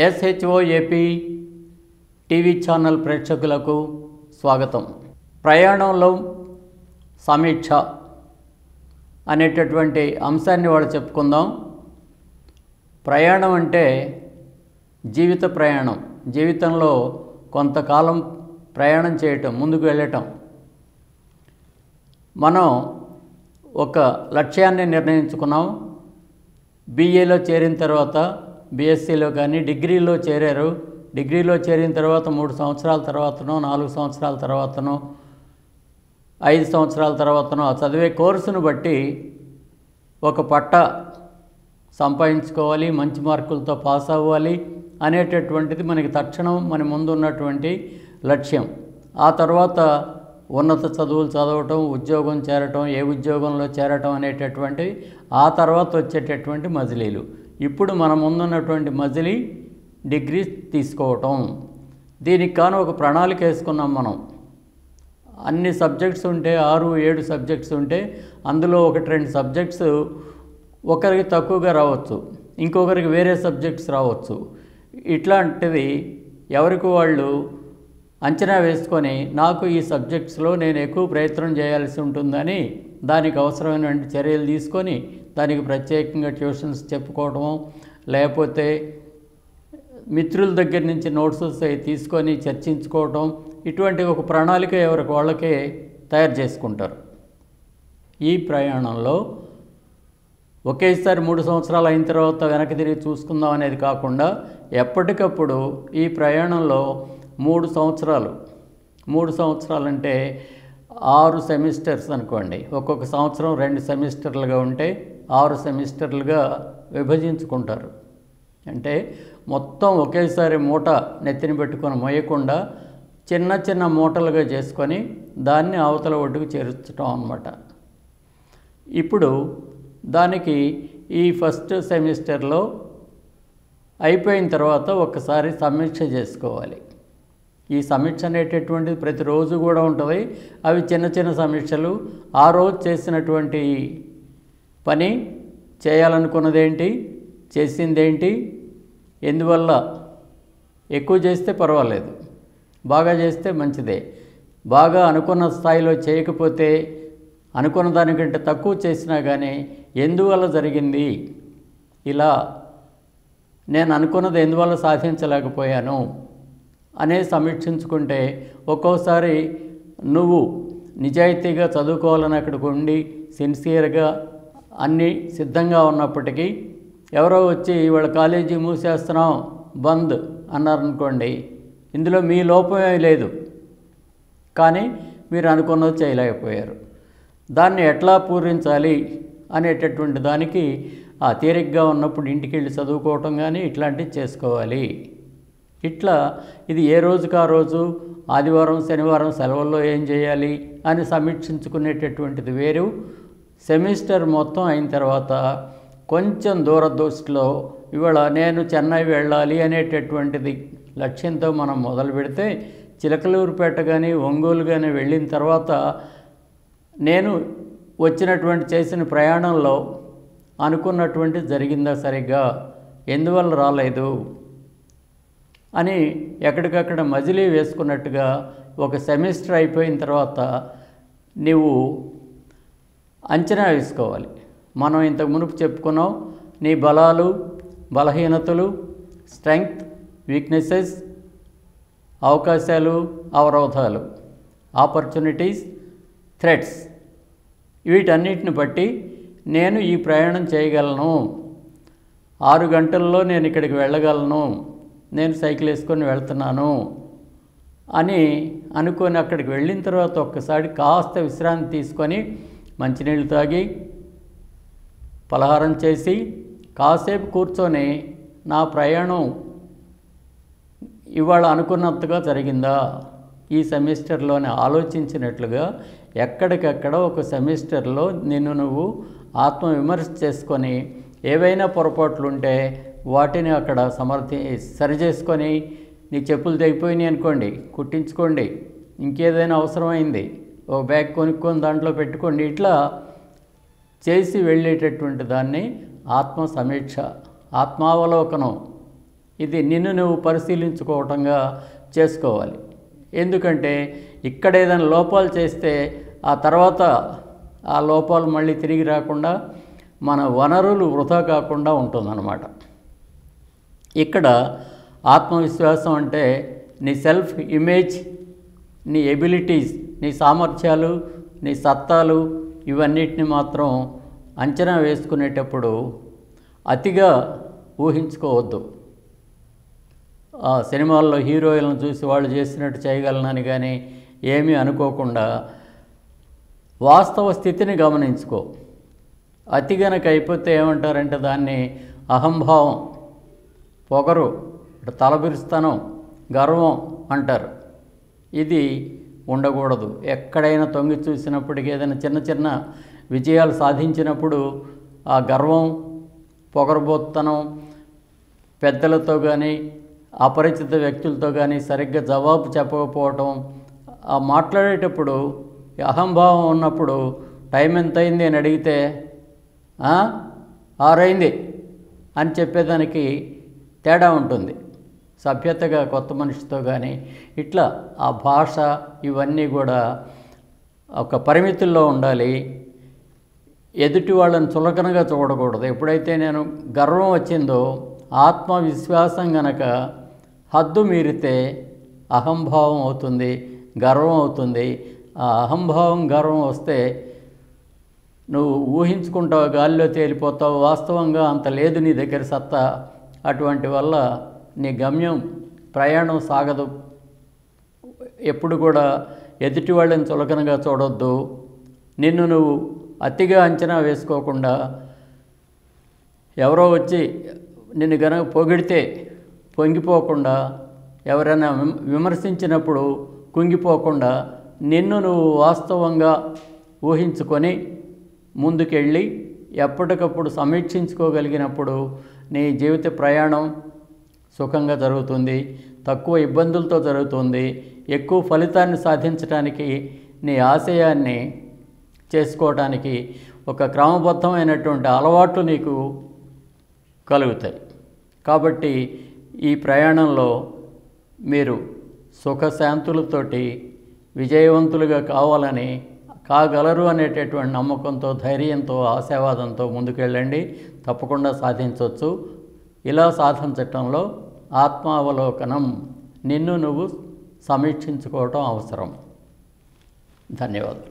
SHO AP TV channel ప్రేక్షకులకు స్వాగతం. ప్రయాణంలో సమీక్ష అనేటటువంటి అంశాన్ని వాళ్ళు చెప్పుకుందాం. ప్రయాణం అంటే జీవిత ప్రయాణం. జీవితంలో కొంతకాలం ప్రయాణం చేయటం ముందుకు వెళ్ళటం. మనం ఒక లక్ష్యాన్ని నిర్ణయించుకున్నాం. బీఏలో చేరిన తర్వాత బీఎస్సీలో కానీ డిగ్రీలో చేరారు. డిగ్రీలో చేరిన తర్వాత మూడు సంవత్సరాల తర్వాతనో నాలుగు సంవత్సరాల తర్వాతనో ఐదు సంవత్సరాల తర్వాతనో ఆ చదివే కోర్సును బట్టి ఒక పట్ట సంపాదించుకోవాలి మంచి మార్కులతో పాస్ అవ్వాలి అనేటటువంటిది మనకి తక్షణం మన ముందు ఉన్నటువంటి లక్ష్యం. ఆ తర్వాత ఉన్నత చదువులు చదవటం ఉద్యోగం చేరటం ఏ ఉద్యోగంలో చేరటం అనేటటువంటి ఆ తర్వాత వచ్చేటటువంటి మజిలీలు. ఇప్పుడు మన ముందున్నటువంటి మజిలీ డిగ్రీ తీసుకోవటం. దీనికి కాను ఒక ప్రణాళిక వేసుకున్నాం మనం. అన్ని సబ్జెక్ట్స్ ఉంటే ఆరు ఏడు సబ్జెక్ట్స్ ఉంటే అందులో ఒకటి రెండు సబ్జెక్ట్స్ ఒకరికి తక్కువగా రావచ్చు. ఇంకొకరికి వేరే సబ్జెక్ట్స్ రావచ్చు. ఇట్లాంటివి ఎవరికి వాళ్ళు అంచనా వేసుకొని నాకు ఈ సబ్జెక్ట్స్లో నేను ఎక్కువ ప్రయత్నం చేయాల్సి ఉంటుందని దానికి అవసరమైనటువంటి చర్యలు తీసుకొని దానికి ప్రత్యేకంగా ట్యూషన్స్ చెప్పుకోవడము లేకపోతే మిత్రుల దగ్గర నుంచి నోట్స్ తీసుకొని చర్చించుకోవటం ఇటువంటి ఒక ప్రణాళిక ఎవరికి వాళ్ళకే తయారు చేసుకుంటారు. ఈ ప్రయాణంలో ఒకేసారి మూడు సంవత్సరాలు అయిన తర్వాత వెనక్కి తిరిగి చూసుకుందాం అనేది కాకుండా ఎప్పటికప్పుడు ఈ ప్రయాణంలో మూడు సంవత్సరాలు. మూడు సంవత్సరాలు అంటే ఆరు సెమిస్టర్స్ అనుకోండి. ఒక్కొక్క సంవత్సరం రెండు సెమిస్టర్లుగా ఉంటే ఆరు సెమిస్టర్లుగా విభజించుకుంటారు. అంటే మొత్తం ఒకేసారి మూట నెత్తిన పెట్టుకొని మోయకుండా చిన్న చిన్న మూటలుగా చేసుకొని దాన్ని అవతల ఒడ్డుకు చేర్చడం అన్నమాట. ఇప్పుడు దానికి ఈ ఫస్ట్ సెమిస్టర్లో అయిపోయిన తర్వాత ఒకసారి సమీక్ష చేసుకోవాలి. ఈ సమీక్ష అనేటటువంటిది ప్రతిరోజు కూడా ఉంటుంది. అవి చిన్న చిన్న సమీక్షలు. ఆ రోజు చేసినటువంటి పని చేయాలనుకున్నదేంటి? చేసిందేంటి? ఎందువల్ల? ఎక్కువ చేస్తే పర్వాలేదు. బాగా చేస్తే మంచిదే. బాగా అనుకున్న స్థాయిలో చేయకపోతే అనుకున్న దానికంటే తక్కువ చేసినా కానీ ఎందువల్ల జరిగింది? ఇలా నేను అనుకున్నది ఎందువల్ల సాధించలేకపోయాను? అనే సమీక్షించుకుంటే ఒక్కోసారి నువ్వు నిజాయితీగా చదువుకోవాలని అక్కడికి ఉండి సిన్సియర్గా అన్నీ సిద్ధంగా ఉన్నప్పటికీ ఎవరో వచ్చి వాళ్ళ కాలేజీ మూసేస్తున్నాం బంద్ అన్నారనుకోండి ఇందులో మీ లోపమే లేదు. కానీ మీరు అనుకున్నది చేయలేకపోయారు. దాన్ని ఎట్లా పూరించాలి అనేటటువంటి దానికి ఆ తీరిగ్గా ఉన్నప్పుడు ఇంటికి వెళ్ళి చదువుకోవటం కానీ ఇట్లాంటివి చేసుకోవాలి. ఇట్లా ఇది ఏ రోజుకి ఆ రోజు? ఆదివారం శనివారం సెలవుల్లో ఏం చేయాలి? అని సమీక్షించుకునేటటువంటిది వేరు. సెమిస్టర్ మొత్తం అయిన తర్వాత కొంచెం దూరదృష్టిలో ఇవాళ నేను చెన్నై వెళ్ళాలి అనేటటువంటిది లక్ష్యంతో మనం మొదలు పెడితే చిలకలూరుపేట కానీ ఒంగోలు కానీ వెళ్ళిన తర్వాత నేను వచ్చినటువంటి చేసిన ప్రయాణంలో అనుకున్నటువంటి జరిగిందా సరిగ్గా? ఎందువల్ల రాలేదు? అని ఎక్కడికక్కడ మజిలీ వేసుకున్నట్టుగా ఒక సెమిస్టర్ అయిపోయిన తర్వాత నీవు అంచనా వేసుకోవాలి. మనం ఇంతకు మునుపు చెప్పుకున్నాం నీ బలాలు బలహీనతలు స్ట్రెంగ్త్ వీక్నెసెస్ అవకాశాలు అవరోధాలు ఆపర్చునిటీస్ థ్రెట్స్ వీటన్నిటిని బట్టి నేను ఈ ప్రయాణం చేయగలను. ఆరు గంటల్లో నేను ఇక్కడికి వెళ్ళగలను. నేను సైకిల్ వేసుకొని వెళ్తున్నాను అని అనుకొని అక్కడికి వెళ్ళిన తర్వాత ఒక్కసారి కాస్త విశ్రాంతి తీసుకొని మంచినీళ్ళు తాగి పలహారం చేసి కాసేపు కూర్చొని నా ప్రయాణం ఇవాళ అనుకున్నంతగా జరిగిందా? ఈ సెమిస్టర్లోనే ఆలోచించినట్లుగా ఎక్కడికక్కడ ఒక సెమిస్టర్లో నిన్ను నువ్వు ఆత్మవిమర్శ చేసుకొని ఏవైనా పొరపాట్లు ఉంటే వాటిని అక్కడ సమర్థి సరి చేసుకొని నీ చెప్పులు తెగిపోయినాయి అనుకోండి కుట్టించుకోండి ఇంకేదైనా అవసరమైంది ఒక బ్యాగ్ కొనుక్కొని దాంట్లో పెట్టుకోండి ఇట్లా చేసి వెళ్ళేటటువంటి దాన్ని ఆత్మ సమీక్ష ఆత్మావలోకనం. ఇది నిన్ను నువ్వు పరిశీలించుకోవటంగా చేసుకోవాలి. ఎందుకంటే ఇక్కడ ఏదైనా లోపాలు చేస్తే ఆ తర్వాత ఆ లోపాలు మళ్ళీ తిరిగి రాకుండా మన వనరులు వృధా కాకుండా ఉంటుందన్నమాట. ఇక్కడ ఆత్మవిశ్వాసం అంటే నీ సెల్ఫ్ ఇమేజ్ నీ ఎబిలిటీస్ నీ సామర్థ్యాలు నీ సత్తాలు ఇవన్నిటిని మాత్రం అంచనా వేసుకునేటప్పుడు అతిగా ఊహించుకోవద్దు. ఆ సినిమాల్లో హీరోయిన్లను చూసి వాళ్ళు చేసినట్టు చేయగలనని కానీ ఏమీ అనుకోకుండా వాస్తవ స్థితిని గమనించుకో. అతి గనక అయిపోతే ఏమంటారంటే దాన్ని అహంభావం పొగరు ఇటు గర్వం అంటారు. ఇది ఉండకూడదు. ఎక్కడైనా తొంగి చూసినప్పటికీ ఏదైనా చిన్న చిన్న విజయాలు సాధించినప్పుడు ఆ గర్వం పొగరబోత్తనం పెద్దలతో కానీ అపరిచిత వ్యక్తులతో కానీ సరిగ్గా జవాబు చెప్పకపోవటం ఆ మాట్లాడేటప్పుడు అహంభావం ఉన్నప్పుడు టైం ఎంత అయింది అని అడిగితే ఆరైంది అని చెప్పేదానికి తేడా ఉంటుంది. సభ్యతగా కొత్త మనిషితో కానీ ఇట్లా ఆ భాష ఇవన్నీ కూడా ఒక పరిమితుల్లో ఉండాలి. ఎదుటి వాళ్ళని చులకనగా చూడకూడదు. ఎప్పుడైతే నేను గర్వం వచ్చిందో ఆత్మవిశ్వాసం గనక హద్దు మీరితే అహంభావం అవుతుంది గర్వం అవుతుంది. ఆ అహంభావం గర్వం వస్తే నువ్వు ఊహించుకుంటావు గాలిలో తేలిపోతావు వాస్తవంగా అంత లేదు నీ దగ్గర సత్తా. అటువంటి వల్ల నీ గమ్యం ప్రయాణం సాగదు. ఎప్పుడు కూడా ఎదుటి వాళ్ళని చులకనగా చూడొద్దు. నిన్ను నువ్వు అతిగా అంచనా వేసుకోకుండా ఎవరో వచ్చి నిన్ను గనక పొగిడితే పొంగిపోకుండా ఎవరైనా విమ- విమర్శించినప్పుడు కుంగిపోకుండా నిన్ను నువ్వు వాస్తవంగా ఊహించుకొని ముందుకెళ్ళి ఎప్పటికప్పుడు సమీక్షించుకోగలిగినప్పుడు నీ జీవిత ప్రయాణం సుఖంగా జరుగుతుంది తక్కువ ఇబ్బందులతో జరుగుతుంది ఎక్కువ ఫలితాన్ని సాధించడానికి నీ ఆశయాన్ని చేసుకోవడానికి ఒక క్రమబద్ధమైనటువంటి అలవాట్లు నీకు కలుగుతాయి. కాబట్టి ఈ ప్రయాణంలో మీరు సుఖశాంతులతోటి విజయవంతులుగా కావాలని కాగలరు అనేటటువంటి నమ్మకంతో ధైర్యంతో ఆశావాదంతో ముందుకెళ్ళండి. తప్పకుండా సాధించవచ్చు ఇలా సాధించటంలో ఆత్మావలోకనం నిన్ను నువ్వు సమీక్షించుకోవటం అవసరం. ధన్యవాదాలు.